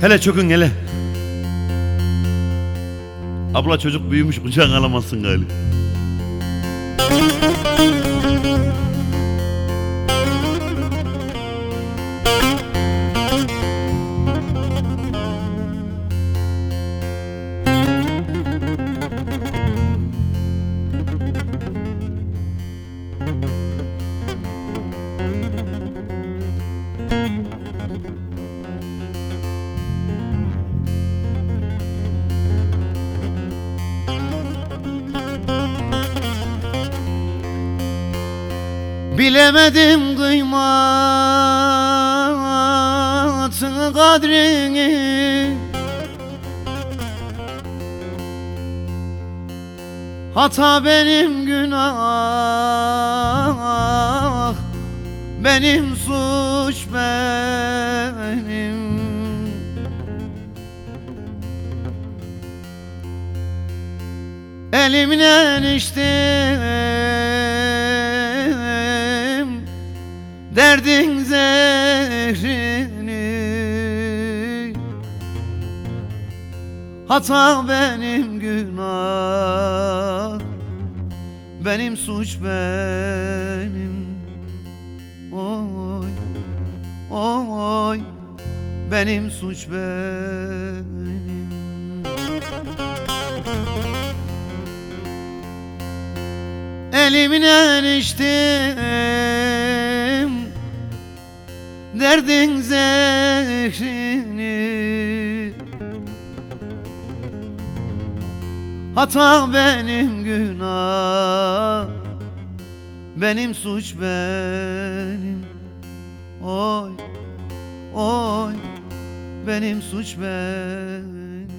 Hele çökün hele. Abla çocuk büyümüş kucağına alamazsın galiba. Bilemedim kıymatını kadrini. Hata benim günah Benim suç benim. Elimden içtim Derdin zehrini. Hata benim günah. Benim suç benim. Oy Oy Benim suç benim. Elimden içtim Derdin zehrini. Hata benim günah. Benim suç benim. Oy Oy Benim suç benim